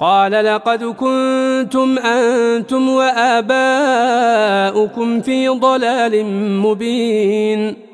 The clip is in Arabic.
قال لقد كنتم أنتم وآباؤكم في ضلال مبين.